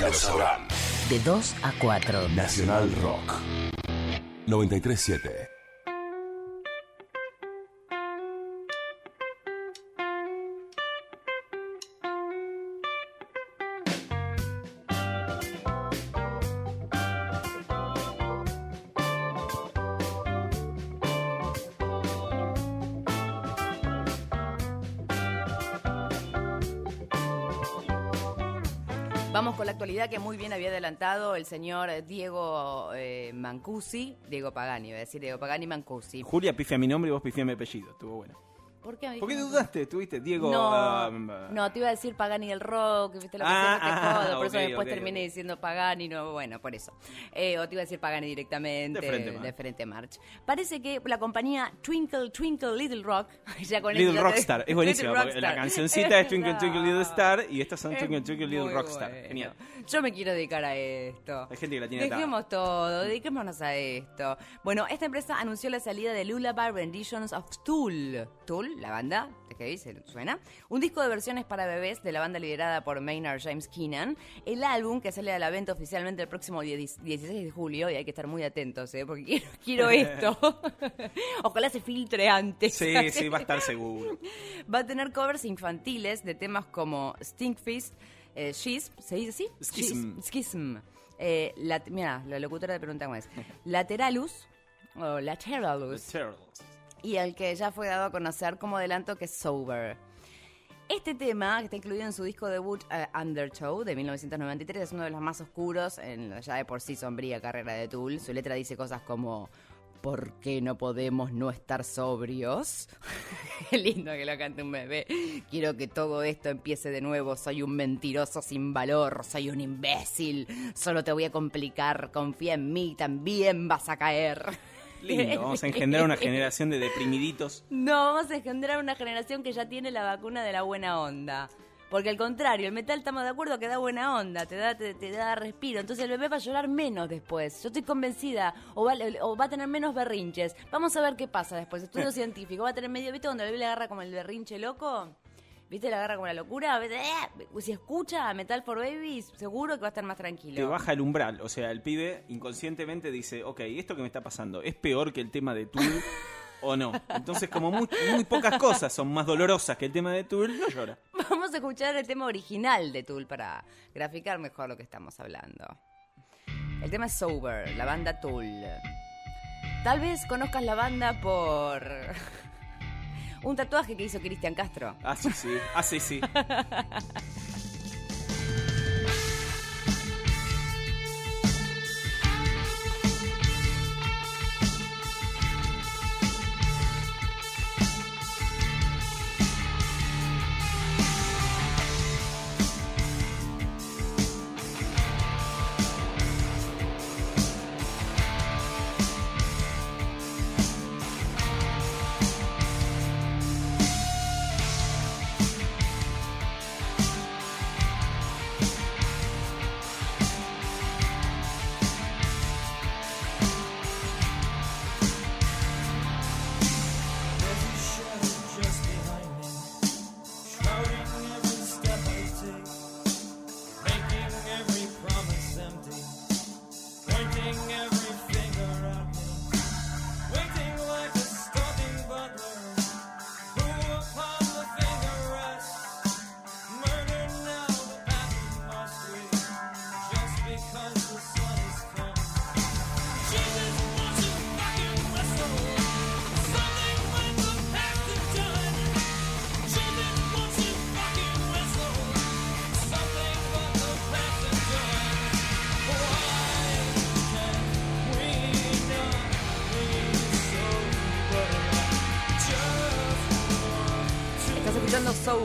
Lo sabrán. De 2 a 4. Nacional Rock. 937. El señor Diego eh, Mancusi, Diego Pagani, voy a decir Diego Pagani Mancusi. Julia pifia mi nombre y vos pifia mi apellido. Estuvo bueno. ¿Por qué? me ¿Por qué dudaste? ¿Tuviste? Diego. No, um, no, te iba a decir Pagani del rock, viste lo que Ah, te ah, jodo, por eso después terminé diciendo Pagani, no, bueno, por eso. Eh, o te iba a decir Pagani directamente, De frente, March. de frente March. Parece que la compañía Twinkle Twinkle Little Rock, ya con Little te- Rockstar. Es buenísimo. Porque La cancioncita es Twinkle Twinkle. Little Star y estas son Es Twinkle Twinkle Little Rockstar. bueno. Genial. Yo me quiero dedicar a esto. Hay gente que la tiene. Dejemos todo, dediquémonos a esto. Bueno, esta empresa anunció la salida de Lullaby Renditions of Tool. Tool, la banda, ¿de qué dice? ¿Suena? Un disco de versiones para bebés de la banda liderada por Maynard James Keenan. El álbum que sale a la venta oficialmente el próximo 10 16 de julio, y hay que estar muy atentos, ¿eh? porque quiero, quiero esto. Ojalá se filtre antes. Sí, sí, va a estar seguro. Va a tener covers infantiles de temas como Stinkfist, eh, Schism, ¿se dice así? Schism. Schism. Eh, mira, la locutora le pregunta cómo es. Lateralus, o Lateralus, Turtles. Y el que ya fue dado a conocer como adelanto que es Sober. Este tema, que está incluido en su disco debut eh, Undertow de 1993, es uno de los más oscuros en la ya de por sí sombría carrera de Tool. Su letra dice cosas como ¿Por qué no podemos no estar sobrios? Qué lindo que lo cante un bebé. Quiero que todo esto empiece de nuevo. Soy un mentiroso sin valor, soy un imbécil. Solo te voy a complicar. Confía en mí, también vas a caer. Lindo. Vamos a engendrar una generación de deprimiditos. No, vamos a engendrar una generación que ya tiene la vacuna de la buena onda. Porque al contrario, el metal estamos de acuerdo que da buena onda, te da, te, te da respiro. Entonces el bebé va a llorar menos después. Yo estoy convencida. O va, o va a tener menos berrinches. Vamos a ver qué pasa después. Estudio científico. Va a tener medio, ¿viste? Cuando el bebé le agarra como el berrinche loco. ¿Viste? Le agarra como la locura. Eh, Si escucha Metal for Babies, seguro que va a estar más tranquilo. Te baja el umbral. O sea, el pibe inconscientemente dice, ok, ¿esto que me está pasando es peor que el tema de Tool o no? Entonces, como muy, muy pocas cosas son más dolorosas que el tema de Tool, no llora. Vamos a escuchar el tema original de Tool para graficar mejor lo que estamos hablando. El tema es Sober, la banda Tool. Tal vez conozcas la banda por un tatuaje que hizo Cristian Castro. Ah, sí, sí. Ah, sí, sí.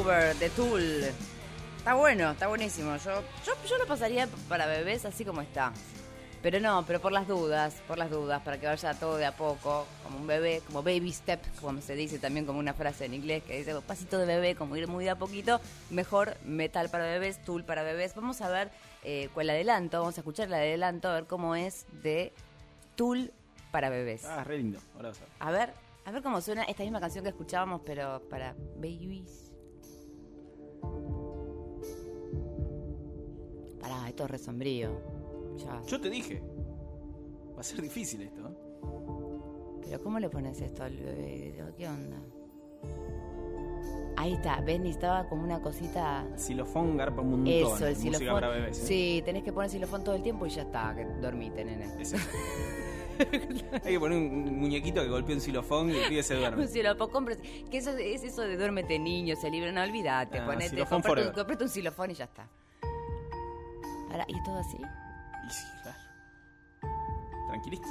de Tool. Está bueno, está buenísimo. Yo, yo, yo lo pasaría para bebés así como está. Pero no, pero por las dudas, por las dudas, para que vaya todo de a poco, como un bebé, como baby step, como se dice también como una frase en inglés que dice pasito de bebé, como ir muy de a poquito, mejor metal para bebés, tool para bebés. Vamos a ver eh, cuál adelanto, vamos a escuchar el adelanto, a ver cómo es de tool para bebés. Ah, re lindo. Ahora vas a ver. A ver, a ver cómo suena esta misma canción que escuchábamos, pero para babies. Esto es re sombrío. Ya. Yo te dije. Va a ser difícil esto. ¿eh? Pero ¿cómo le pones esto al video? ¿Qué onda? Ahí está, ves, necesitaba como una cosita... Xilofón garpa un montón. Eso, el para bebés. ¿eh? Sí, tenés que poner xilofón todo el tiempo y ya está, que dormite, nene. Hay que poner un muñequito que golpee un xilofón y el pibe se duerme. Un xilofón, compres- que eso es eso de duérmete niño, se libre, no olvídate, Ah, ponete, comprate, un- un xilofón y ya está. ¿Y todo así? Y sí, claro. Tranquilista.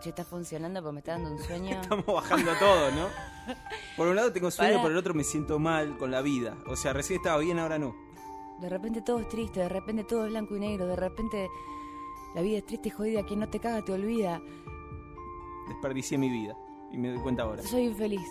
Che, está funcionando porque me está dando un sueño. Estamos bajando todo, ¿no? Por un lado tengo sueño, Pará. por el otro me siento mal con la vida. O sea, recién estaba bien, ahora no. De repente todo es triste, de repente todo es blanco y negro, de repente la vida es triste y jodida, quien no te caga te olvida. Desperdicié mi vida. Y me doy cuenta ahora. Soy infeliz.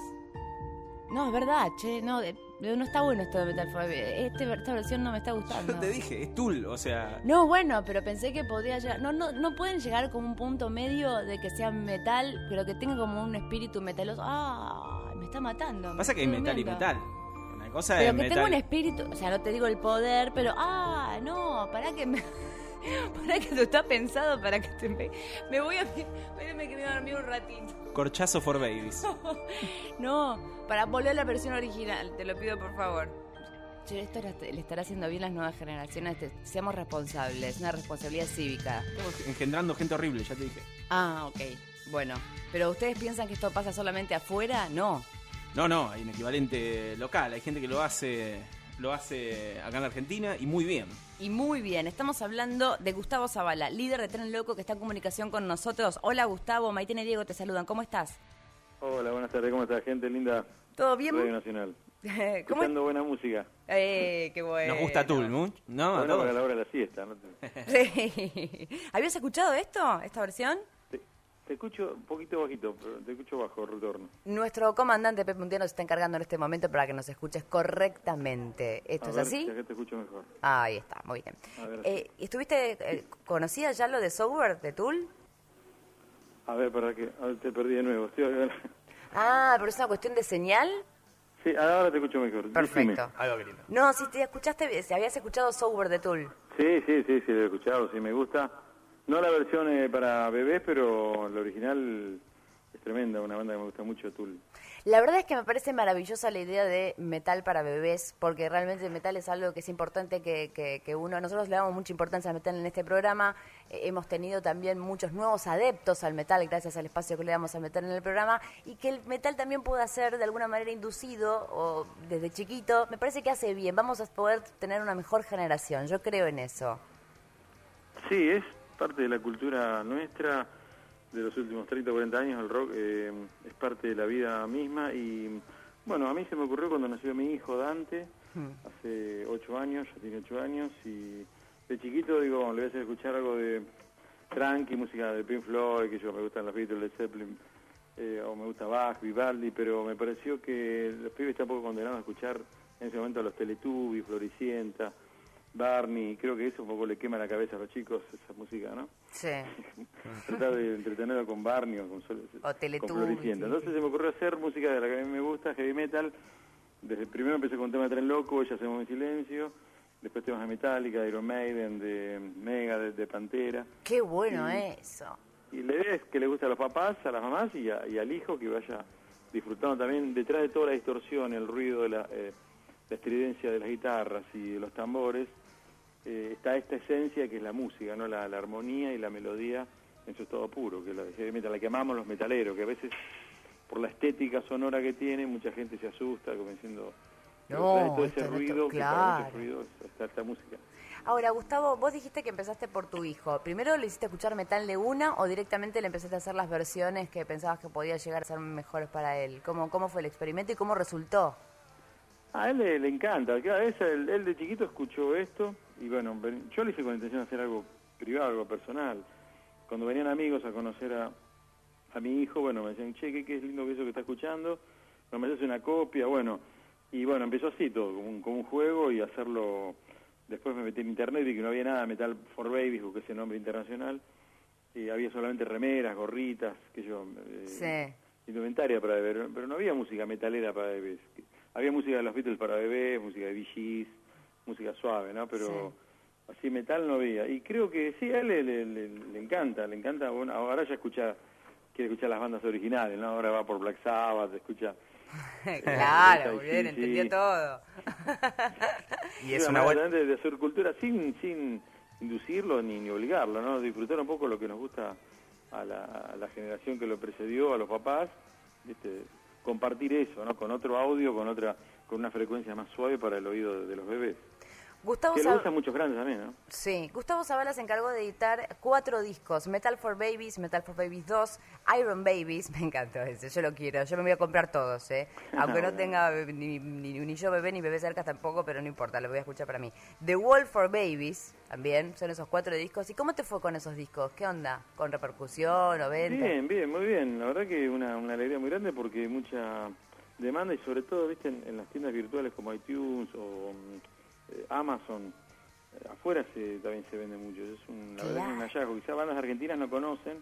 No, es verdad, che, no, de- de- no está bueno esto de Metal. Este- esta versión no me está gustando. Yo te dije, es Tool, o sea. No, bueno, pero pensé que podría llegar. No, no, no pueden llegar como un punto medio de que sea metal, pero que tenga como un espíritu metaloso. ¡Ah! Me está matando. Pasa que hay metal y metal. Una cosa Pero es que metal. tenga un espíritu, o sea, no te digo el poder, pero ¡ah! No, para que me. Para que esto está pensado para que te me, me voy a irme que me voy a dormir un ratito. Corchazo for babies. No, para volver a la versión original, te lo pido por favor. Che, esto le estará haciendo bien las nuevas generaciones. te- seamos responsables, una responsabilidad cívica. Estamos engendrando gente horrible, ya te dije. Ah, ok. Bueno, pero ¿ustedes piensan que esto pasa solamente afuera? No. No, no, hay un equivalente local. Hay gente que lo hace, lo hace acá en la Argentina y muy bien. Y muy bien, estamos hablando de Gustavo Zavala, líder de Tren Loco que está en comunicación con nosotros. Hola Gustavo, Maitena y Diego te saludan. ¿Cómo estás? Hola, buenas tardes, ¿cómo está gente linda? ¿Todo bien? Radio Nacional. ¿Cómo? Escuchando buena música. Eh, qué bueno. Nos gusta Tool, ¿no? No, a bueno todos. para la hora de la siesta. Sí. ¿Habías escuchado esto, esta versión? Te- escucho un poquito bajito, pero te escucho bajo, retorno. Nuestro comandante Pepe Mundiano se está encargando en este momento para que nos escuches correctamente. ¿Esto A es ver, así? acá te escucho mejor. Ahí está, muy bien. A ver. Eh, ¿Estuviste, eh, conocías ya lo de software de Tool? A ver, para que te perdí de nuevo. Estoy. Ah, pero es una cuestión de señal. Sí, ahora te escucho mejor. Perfecto. Querido. No, si te escuchaste, si habías escuchado software de Tool. Sí, sí, sí, sí, lo he escuchado, sí, me gusta. No la versión eh, para bebés, pero la original es tremenda, una banda que me gusta mucho, Tool. La verdad es que me parece maravillosa la idea de metal para bebés, porque realmente el metal es algo que es importante que, que, que uno, nosotros le damos mucha importancia al metal en este programa, Eh, hemos tenido también muchos nuevos adeptos al metal gracias al espacio que le damos al metal en el programa, y que el metal también pueda ser de alguna manera inducido o desde chiquito, me parece que hace bien, vamos a poder tener una mejor generación, yo creo en eso. Sí, es parte de la cultura nuestra de los últimos 30 o 40 años, el rock eh, es parte de la vida misma y bueno, a mí se me ocurrió cuando nació mi hijo Dante, hace 8 años, ya tiene 8 años y de chiquito digo, le voy a hacer escuchar algo de tranqui, música de Pink Floyd, que yo me gustan los Beatles, Led Zeppelin, eh, o me gusta Bach, Vivaldi, pero me pareció que los pibes están un poco condenados a escuchar en ese momento a los Teletubbies, Floricienta, Barney, creo que eso un poco le quema la cabeza a los chicos, esa música, ¿no? Sí. Tratar de entretenerlo con Barney o con, Sol- O con Floricienta. Entonces se me ocurrió hacer música de la que a mí me gusta, heavy metal. Desde primero empecé con tema de Tren Loco, Ya Hacemos en Silencio. Después temas de Metallica, de Iron Maiden, de Mega, de, de Pantera. Qué bueno eso. Y la idea es que le guste a los papás, a las mamás y, a- y al hijo que vaya disfrutando también detrás de toda la distorsión, el ruido de la, eh, la estridencia de las guitarras y de los tambores, eh, está esta esencia que es la música, no la, la armonía y la melodía en su estado puro, que es la de que amamos los metaleros, que a veces por la estética sonora que tiene mucha gente se asusta como diciendo No, todo ese ruido, claro. está esta música. Ahora, Gustavo, vos dijiste que empezaste por tu hijo. ¿Primero le hiciste escuchar metal de una o directamente le empezaste a hacer las versiones que pensabas que podían llegar a ser mejores para él? ¿Cómo, cómo fue el experimento y cómo resultó? A él le, le encanta, cada vez él, él de chiquito escuchó esto y bueno, yo lo hice con la intención de hacer algo privado, algo personal. Cuando venían amigos a conocer a, a mi hijo, bueno, me decían, che, qué, qué es lindo que eso que está escuchando, no me haces una copia, bueno, y bueno, empezó así todo, como un, como un juego y hacerlo, después me metí en internet y que no había nada, Metal for Babies, busqué ese nombre internacional, y había solamente remeras, gorritas, que yo... eh, Sí. indumentaria para beber, pero no había música metalera para bebés. Había música de los Beatles para bebés, música de Gees, música suave, ¿no? Pero así metal no había. Y creo que sí, a él le, le- le- le encanta, le encanta. Bueno, ahora ya escucha, quiere escuchar las bandas originales, ¿no? Ahora va por Black Sabbath, escucha. claro, Sí, muy bien, sí. entendió todo. Y es una buena... de, de hacer cultura sin, sin inducirlo ni, ni obligarlo, ¿no? Disfrutar un poco lo que nos gusta a la, a la generación que lo precedió, a los papás, ¿viste? Compartir eso, ¿no? Con otro audio, con otra con una frecuencia más suave para el oído de, de los bebés. Gustavo Que lo usan muchos grandes también, ¿no? Sí, Gustavo Zavala se encargó de editar cuatro discos, Metal for Babies, Metal for Babies 2, Iron Babies, me encantó ese, yo lo quiero, yo me voy a comprar todos, ¿eh? aunque no tenga ni, ni, ni yo bebé ni bebé cerca tampoco, pero no importa, lo voy a escuchar para mí. The Wall for Babies, también, son esos cuatro discos. ¿Y cómo te fue con esos discos? ¿Qué onda? ¿Con repercusión o venta? Bien, bien, muy bien. La verdad que una, una alegría muy grande porque hay mucha demanda y sobre todo, viste, en, en las tiendas virtuales como iTunes o mm, Amazon, eh, afuera se, también se vende mucho. Es un, la verdad es un hallazgo. Quizás bandas argentinas no conocen.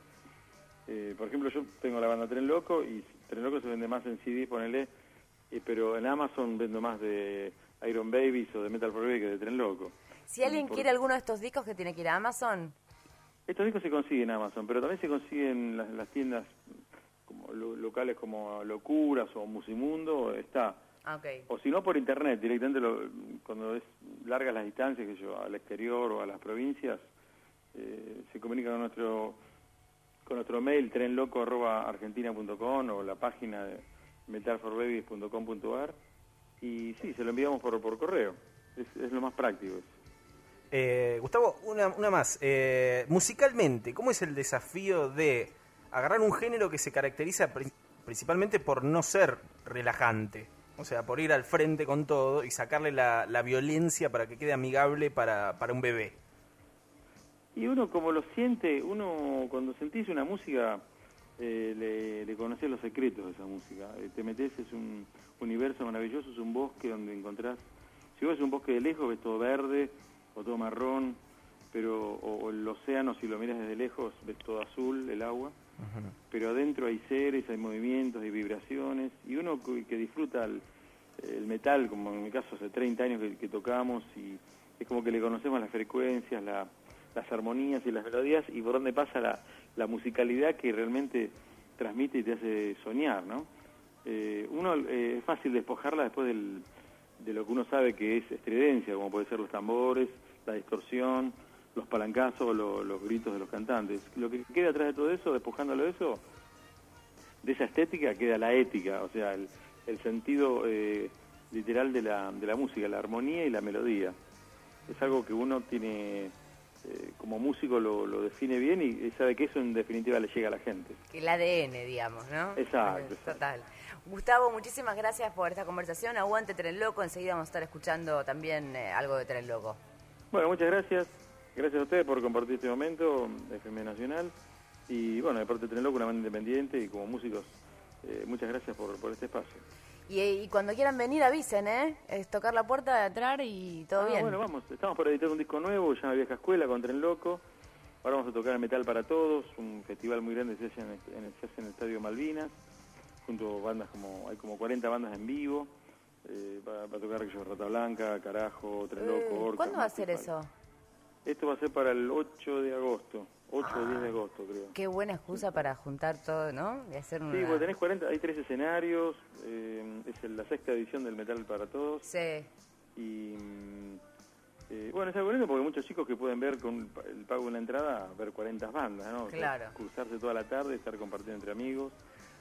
Eh, por ejemplo, yo tengo la banda Tren Loco y Tren Loco se vende más en CD, ponele, eh, pero en Amazon vendo más de Iron Babies o de Metal for Baby que de Tren Loco. Si alguien Por- quiere alguno de estos discos que tiene que ir a Amazon, Estos discos se consiguen en Amazon, pero también se consiguen en las, las tiendas como lo- locales como Locuras o Musimundo, está. Ah. O si no, por internet, directamente lo- cuando es largas las distancias, que yo, al exterior o a las provincias, eh, se comunica con nuestro con nuestro mail trenloco.argentina.com o la página de metalforbabies.com.ar y sí, se lo enviamos por, por correo. Es, es lo más práctico. Eh, Gustavo, una, una más. Eh, musicalmente, ¿cómo es el desafío de agarrar un género que se caracteriza pri- principalmente por no ser relajante? O sea, por ir al frente con todo y sacarle la, la violencia para que quede amigable para, para un bebé. Y uno como lo siente, uno cuando sentís una música, eh, le, le conocés los secretos de esa música. Eh, te metes, es un universo maravilloso, es un bosque donde encontrás, si vos ves un bosque de lejos, ves todo verde o todo marrón, pero o, o el océano, si lo miras desde lejos, ves todo azul, el agua, pero adentro hay seres, hay movimientos, hay vibraciones, que, disfruta el, metal, como en mi caso hace 30 años que, tocamos, y es como que le conocemos las frecuencias, la- las armonías y las melodías, y por dónde pasa la, la musicalidad que realmente transmite y te hace soñar, ¿no? Eh, uno eh, es fácil despojarla después del, de lo que uno sabe que es estridencia, como puede ser los tambores, la distorsión, los palancazos, lo- los gritos de los cantantes. Lo que queda atrás de todo eso, despojándolo de eso, de esa estética queda la ética, o sea, el, el sentido eh, literal de la, de la música, la armonía y la melodía. Es algo que uno tiene, eh, como músico lo, lo define bien y, sabe que eso en definitiva le llega a la gente. El ADN, digamos, ¿no? Exacto, exacto. Total. Gustavo, muchísimas gracias por esta conversación. Aguante Tren Loco. Enseguida vamos a estar escuchando también eh, algo de Tren Loco. Bueno, muchas gracias. Gracias a ustedes por compartir este momento de FM Nacional. Y bueno, de parte de Tren Loco, una banda independiente y como músicos, eh, muchas gracias por, por este espacio. Y, y cuando quieran venir, avisen, ¿eh? Es tocar la puerta, entrar y todo Ah, bien. Bueno, vamos, estamos por editar un disco nuevo, llama Vieja Escuela con Tren Loco. Ahora vamos a tocar Metal para Todos, un festival muy grande que se hace en el, en el- se hace en el Estadio Malvinas, junto a bandas como, hay como 40 bandas en vivo. Eh, va, va a tocar yo, Rata Blanca, Carajo, Tren Loco, Eh, Orca. ¿Cuándo va a ser eso? Esto va a ser para el 8 de agosto, 8 o 10 de agosto creo. Qué buena excusa para juntar todo, ¿no? Y hacer una... Sí, porque tenés 40, hay tres escenarios, eh, es la sexta edición del Metal para Todos. Sí. Y mm, eh, bueno, es algo lindo porque muchos chicos que pueden ver con el pago de la entrada, ver 40 bandas, ¿no? O sea, Claro. cruzarse toda la tarde, estar compartiendo entre amigos.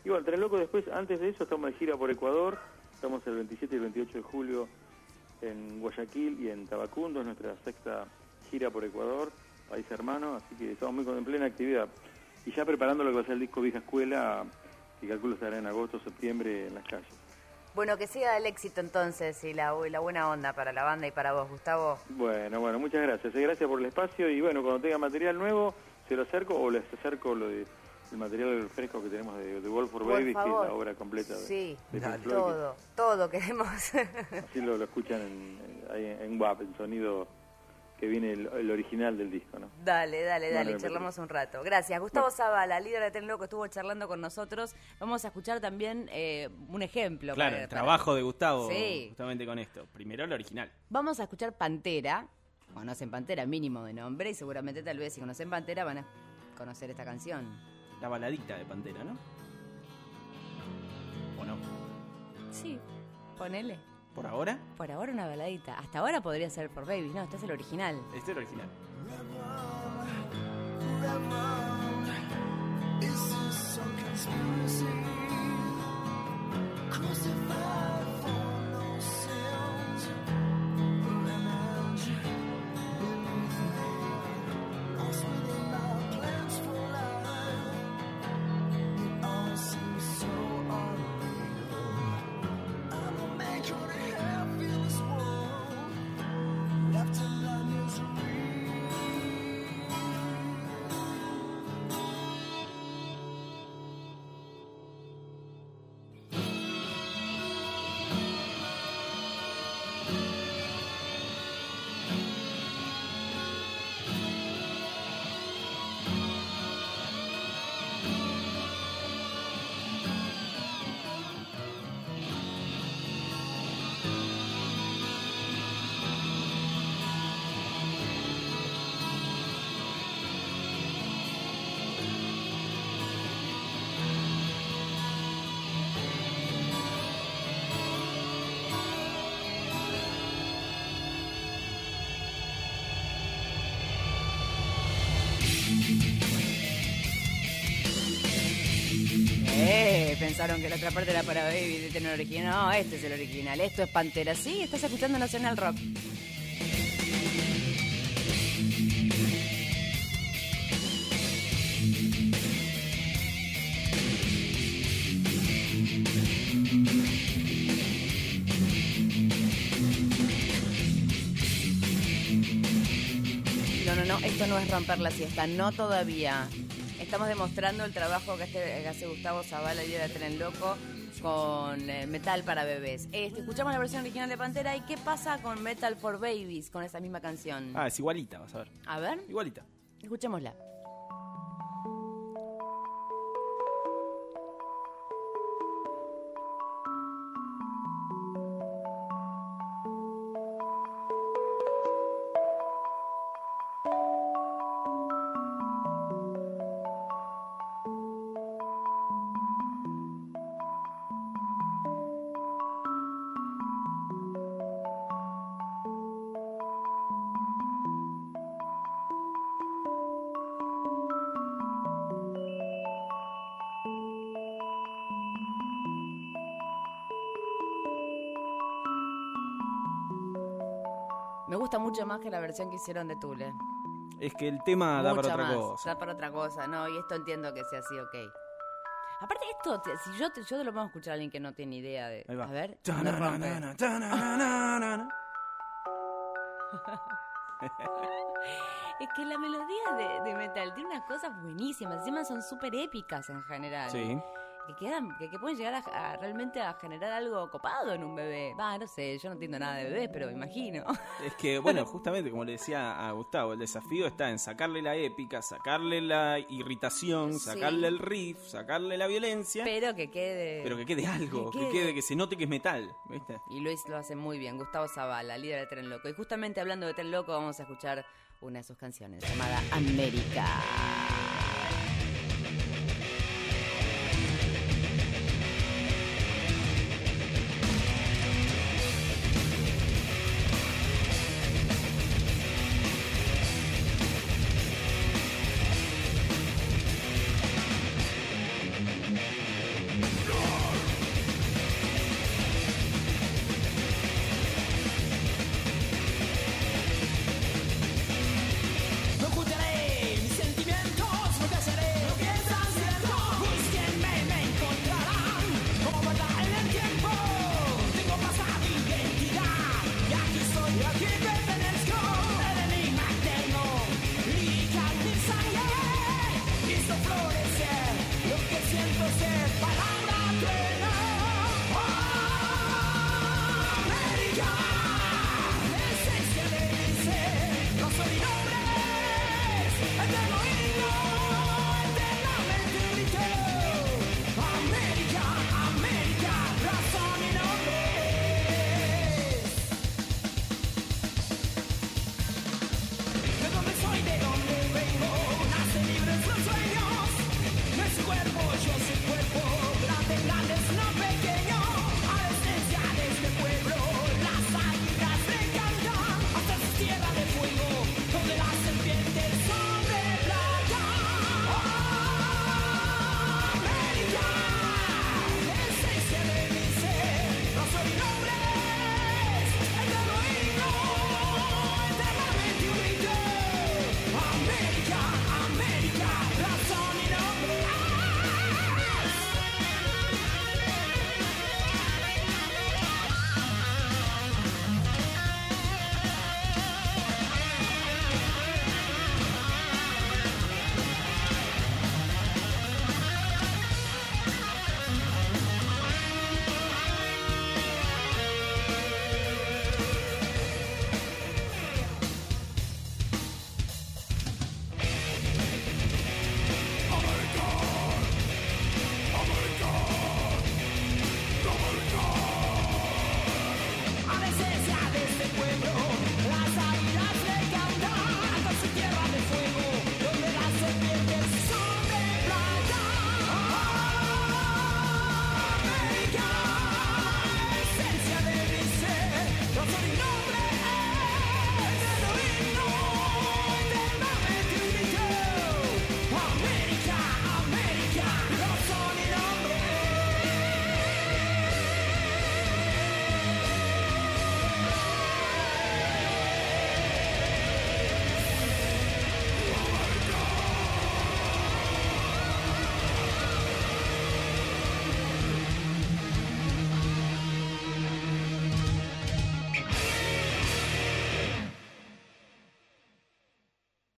Y bueno, Tren Loco después, antes de eso, estamos de gira por Ecuador. Estamos el 27 y el 28 de julio en Guayaquil y en Tabacundo, es nuestra sexta gira por Ecuador, país hermano, así que estamos muy con- en plena actividad. Y ya preparando lo que va a ser el disco Vieja Escuela, que calculo estará en agosto, septiembre en las calles. Bueno, que siga el éxito entonces y la, y la buena onda para la banda y para vos, Gustavo. Bueno, bueno, muchas gracias. eh, Gracias por el espacio y bueno, cuando tenga material nuevo, se lo acerco o les acerco lo de el material fresco que tenemos de, de Wolf for Por Babies, que es la obra completa de, Sí, de Dale. Todo, todo queremos. que Así lo, lo escuchan en, en, en WAP, el sonido que viene el, el original del disco, ¿no? Dale, dale, dale, charlamos un rato. Gracias. Gustavo Zavala, líder de Ten Loco, estuvo charlando con nosotros. Vamos a escuchar también eh, un ejemplo. Claro, para- el trabajo de Gustavo Sí. justamente con esto. Primero el original. Vamos a escuchar Pantera, conocen Pantera, mínimo de nombre, y seguramente tal vez si conocen Pantera van a conocer esta canción. La baladita de Pantera, ¿no? ¿O no? Sí, ponele. ¿Por ahora? Por ahora una baladita. Hasta ahora podría ser For Babies, no, este es el original. Este es el original. Pensaron que la otra parte era para Baby de tener original. No, este es el original. Esto es Pantera. Sí, estás escuchando Nacional Rock. No, no, no, esto no es romper la siesta, no todavía. Estamos demostrando el trabajo que, este- que hace Gustavo Zavala y de Tren Loco con eh, Metal para bebés. Este, escuchamos la versión original de Pantera y qué pasa con Metal for Babies con esa misma canción. Ah, es igualita, vas a ver. A ver, Igualita. escuchémosla. Me gusta mucho más que la versión que hicieron de Tule. Es que el tema da Mucho para otra más, cosa. Da para otra cosa, no, y esto entiendo que sea así, ok. Aparte esto, te- si yo te, yo te lo a escuchar a alguien que no tiene idea de... Ahí va. A ver, me rompe. Es que la melodía de, de metal tiene unas cosas buenísimas, encima son súper épicas en general. Sí. Que quedan, que, que pueden llegar a, a realmente a generar algo copado en un bebé. Va, no sé, yo no entiendo nada de bebés, pero me imagino. Es que, bueno, justamente como le decía a Gustavo, el desafío está en sacarle la épica, sacarle la irritación, Sí. sacarle el riff, sacarle la violencia, Pero que quede... pero que quede algo, Que que quede. quede, que se note que es metal, ¿viste? Y Luis lo hace muy bien, Gustavo Zavala, líder de Tren Loco. Y justamente hablando de Tren Loco, vamos a escuchar una de sus canciones llamada América.